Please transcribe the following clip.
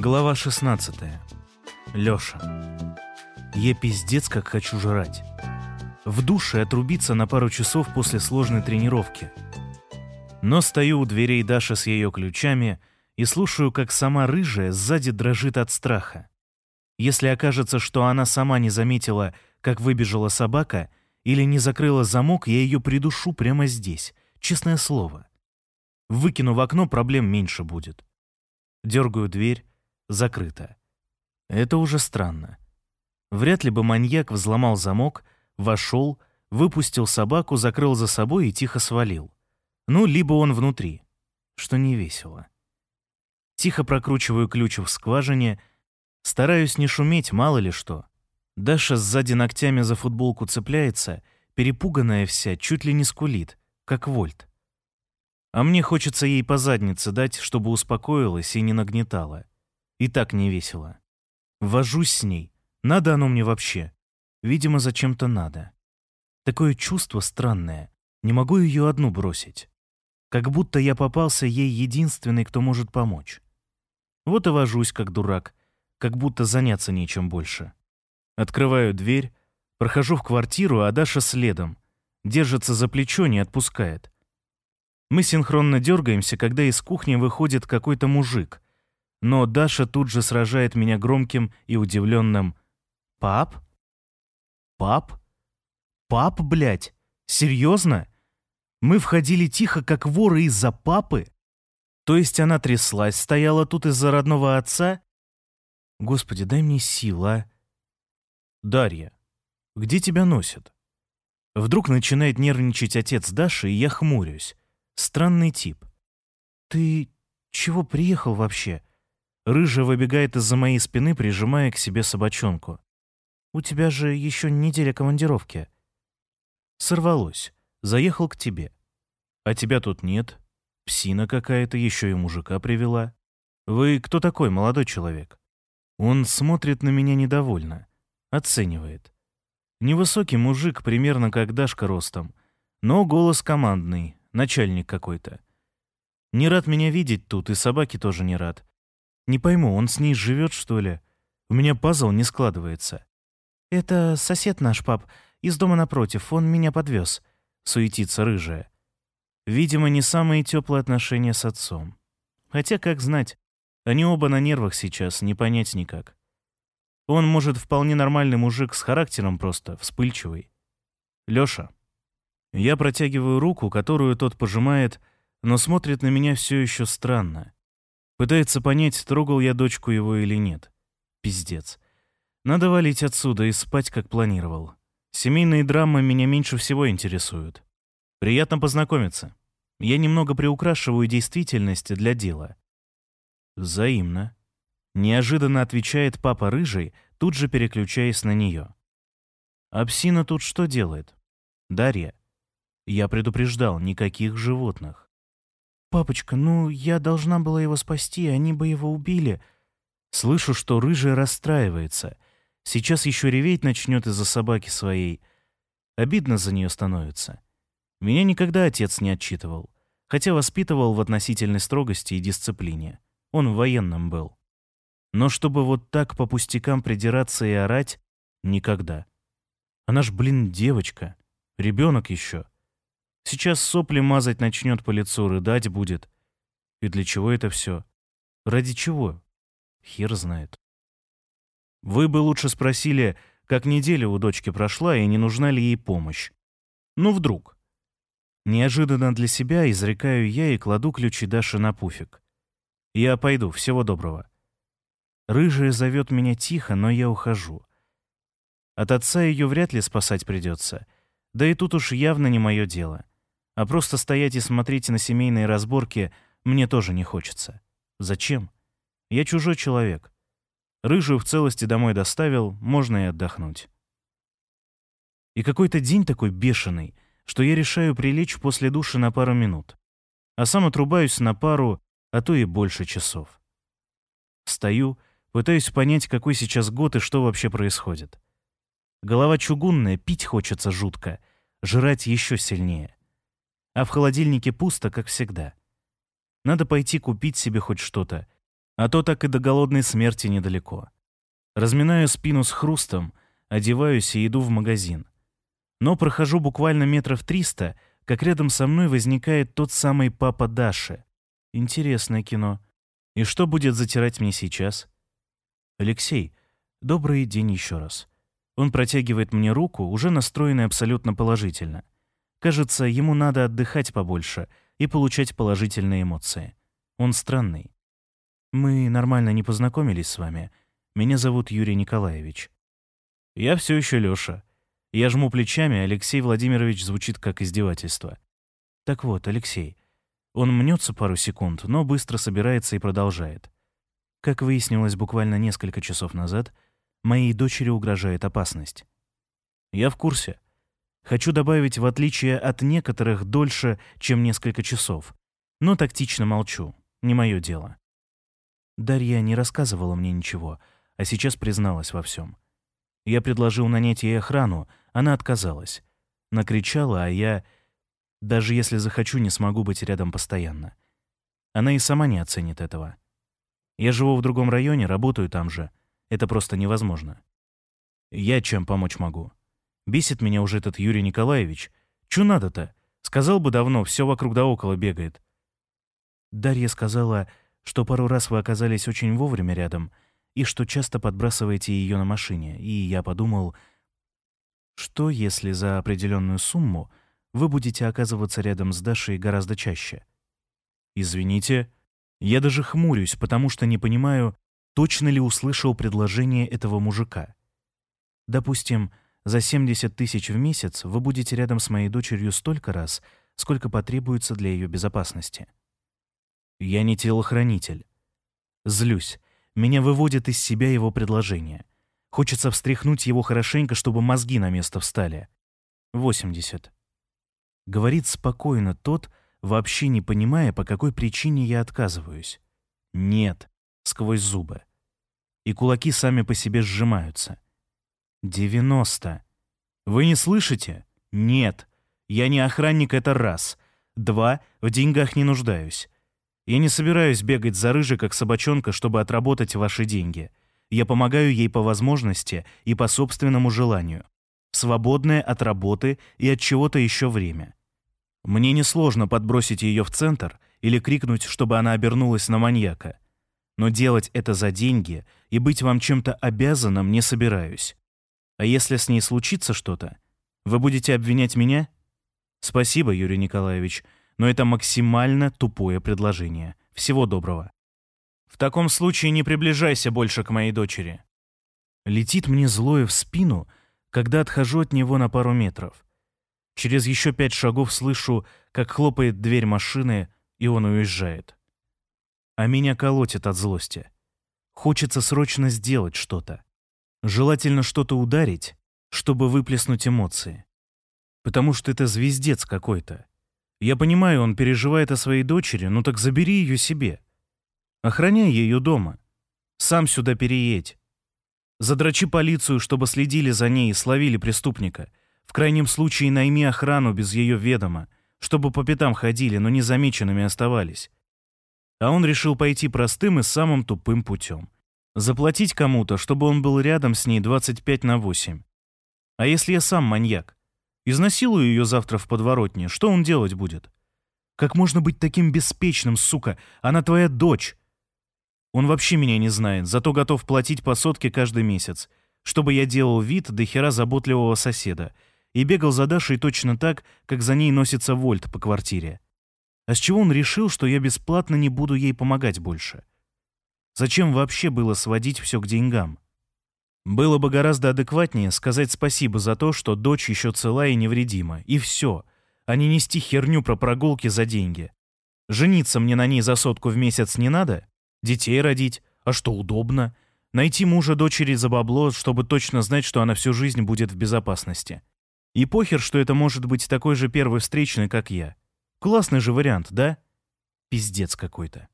Глава 16. Лёша. Я пиздец как хочу жрать. В душе отрубиться на пару часов после сложной тренировки. Но стою у дверей Даши с ее ключами и слушаю, как сама рыжая сзади дрожит от страха. Если окажется, что она сама не заметила, как выбежала собака, или не закрыла замок, я ее придушу прямо здесь, честное слово. Выкину в окно, проблем меньше будет. Дергаю дверь, закрыто. Это уже странно. Вряд ли бы маньяк взломал замок, вошел, выпустил собаку, закрыл за собой и тихо свалил. Ну, либо он внутри, что не весело. Тихо прокручиваю ключ в скважине, стараюсь не шуметь, мало ли что. Даша сзади ногтями за футболку цепляется, перепуганная вся, чуть ли не скулит, как вольт. А мне хочется ей по заднице дать, чтобы успокоилась и не нагнетала. И так не весело. Вожусь с ней. Надо оно мне вообще. Видимо, зачем-то надо. Такое чувство странное. Не могу ее одну бросить. Как будто я попался ей единственный, кто может помочь. Вот и вожусь, как дурак, как будто заняться нечем больше. Открываю дверь, прохожу в квартиру, а Даша следом. Держится за плечо, не отпускает. Мы синхронно дергаемся, когда из кухни выходит какой-то мужик — но Даша тут же сражает меня громким и удивленным «Пап? Пап? Пап, блядь? Серьезно? Мы входили тихо, как воры из-за папы? То есть она тряслась, стояла тут из-за родного отца? Господи, дай мне сил, а? Дарья, где тебя носят? Вдруг начинает нервничать отец Даши, и я хмурюсь. Странный тип. Ты чего приехал вообще? Рыжая выбегает из-за моей спины, прижимая к себе собачонку. «У тебя же еще неделя командировки». «Сорвалось. Заехал к тебе. А тебя тут нет. Псина какая-то еще и мужика привела. Вы кто такой, молодой человек?» Он смотрит на меня недовольно. Оценивает. Невысокий мужик, примерно как Дашка ростом. Но голос командный, начальник какой-то. Не рад меня видеть тут, и собаки тоже не рад. Не пойму, он с ней живет, что ли? У меня пазл не складывается. Это сосед наш, пап, из дома напротив, он меня подвез. Суетится рыжая. Видимо, не самые теплые отношения с отцом. Хотя, как знать, они оба на нервах сейчас, не понять никак. Он, может, вполне нормальный мужик с характером просто, вспыльчивый. Лёша. Я протягиваю руку, которую тот пожимает, но смотрит на меня все еще странно. Пытается понять, трогал я дочку его или нет. Пиздец. Надо валить отсюда и спать, как планировал. Семейные драмы меня меньше всего интересуют. Приятно познакомиться. Я немного приукрашиваю действительность для дела. Взаимно. Неожиданно отвечает папа рыжий, тут же переключаясь на нее. А псина тут что делает? Дарья. Я предупреждал, никаких животных. «Папочка, ну, я должна была его спасти, они бы его убили». Слышу, что рыжая расстраивается. Сейчас еще реветь начнет из-за собаки своей. Обидно за нее становится. Меня никогда отец не отчитывал, хотя воспитывал в относительной строгости и дисциплине. Он в военном был. Но чтобы вот так по пустякам придираться и орать — никогда. Она ж, блин, девочка. Ребенок еще. Сейчас сопли мазать начнет по лицу, рыдать будет. И для чего это все? Ради чего? Хер знает. Вы бы лучше спросили, как неделя у дочки прошла и не нужна ли ей помощь. Ну, вдруг. Неожиданно для себя изрекаю я и кладу ключи Даши на пуфик. Я пойду, всего доброго. Рыжая зовет меня тихо, но я ухожу. От отца ее вряд ли спасать придется. Да и тут уж явно не мое дело. А просто стоять и смотреть на семейные разборки мне тоже не хочется. Зачем? Я чужой человек. Рыжую в целости домой доставил, можно и отдохнуть. И какой-то день такой бешеный, что я решаю прилечь после души на пару минут. А сам отрубаюсь на пару, а то и больше часов. Стою, пытаюсь понять, какой сейчас год и что вообще происходит. Голова чугунная, пить хочется жутко, жрать еще сильнее а в холодильнике пусто, как всегда. Надо пойти купить себе хоть что-то. А то так и до голодной смерти недалеко. Разминаю спину с хрустом, одеваюсь и иду в магазин. Но прохожу буквально метров триста, как рядом со мной возникает тот самый папа Даши. Интересное кино. И что будет затирать мне сейчас? Алексей, добрый день еще раз. Он протягивает мне руку, уже настроенный абсолютно положительно. Кажется, ему надо отдыхать побольше и получать положительные эмоции. Он странный. Мы нормально не познакомились с вами. Меня зовут Юрий Николаевич. Я все еще Лёша. Я жму плечами, Алексей Владимирович звучит как издевательство. Так вот, Алексей. Он мнется пару секунд, но быстро собирается и продолжает. Как выяснилось буквально несколько часов назад, моей дочери угрожает опасность. Я в курсе. Хочу добавить, в отличие от некоторых, дольше, чем несколько часов. Но тактично молчу. Не мое дело. Дарья не рассказывала мне ничего, а сейчас призналась во всем. Я предложил нанять ей охрану, она отказалась. Накричала, а я, даже если захочу, не смогу быть рядом постоянно. Она и сама не оценит этого. Я живу в другом районе, работаю там же. Это просто невозможно. Я чем помочь могу? Бесит меня уже этот Юрий Николаевич. Чё надо-то? Сказал бы давно, все вокруг да около бегает. Дарья сказала, что пару раз вы оказались очень вовремя рядом — и что часто подбрасываете ее на машине, и я подумал, что если за определенную сумму вы будете оказываться рядом с Дашей гораздо чаще? Извините, я даже хмурюсь, потому что не понимаю, точно ли услышал предложение этого мужика. Допустим, за 70 тысяч в месяц вы будете рядом с моей дочерью столько раз, сколько потребуется для ее безопасности. Я не телохранитель. Злюсь, меня выводит из себя его предложение. Хочется встряхнуть его хорошенько, чтобы мозги на место встали. 80. Говорит спокойно тот, вообще не понимая, по какой причине я отказываюсь. Нет, сквозь зубы. И кулаки сами по себе сжимаются. 90. Вы не слышите? Нет. Я не охранник, это раз. Два, в деньгах не нуждаюсь. Я не собираюсь бегать за рыжей, как собачонка, чтобы отработать ваши деньги. Я помогаю ей по возможности и по собственному желанию. Свободное от работы и от чего-то еще время. Мне несложно подбросить ее в центр или крикнуть, чтобы она обернулась на маньяка. Но делать это за деньги и быть вам чем-то обязанным не собираюсь. А если с ней случится что-то, вы будете обвинять меня? Спасибо, Юрий Николаевич, но это максимально тупое предложение. Всего доброго. В таком случае не приближайся больше к моей дочери. Летит мне злое в спину, когда отхожу от него на пару метров. Через еще пять шагов слышу, как хлопает дверь машины, и он уезжает. А меня колотит от злости. Хочется срочно сделать что-то. Желательно что-то ударить, чтобы выплеснуть эмоции. Потому что это звездец какой-то. Я понимаю, он переживает о своей дочери, ну так забери ее себе. Охраняй ее дома. Сам сюда переедь. Задрачи полицию, чтобы следили за ней и словили преступника. В крайнем случае найми охрану без ее ведома, чтобы по пятам ходили, но незамеченными оставались. А он решил пойти простым и самым тупым путем. Заплатить кому-то, чтобы он был рядом с ней 25 на 8. А если я сам маньяк? Изнасилую ее завтра в подворотне. Что он делать будет? Как можно быть таким беспечным, сука? Она твоя дочь. Он вообще меня не знает, зато готов платить по сотке каждый месяц, чтобы я делал вид до хера заботливого соседа и бегал за Дашей точно так, как за ней носится Вольт по квартире. А с чего он решил, что я бесплатно не буду ей помогать больше? Зачем вообще было сводить все к деньгам? Было бы гораздо адекватнее сказать спасибо за то, что дочь еще цела и невредима, и все, а не нести херню про прогулки за деньги. Жениться мне на ней за сотку в месяц не надо? Детей родить? А что удобно? Найти мужа дочери за бабло, чтобы точно знать, что она всю жизнь будет в безопасности. И похер, что это может быть такой же первый встречный, как я. Классный же вариант, да? Пиздец какой-то.